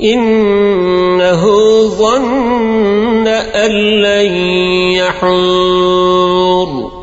إنه ظن أن لن يحور.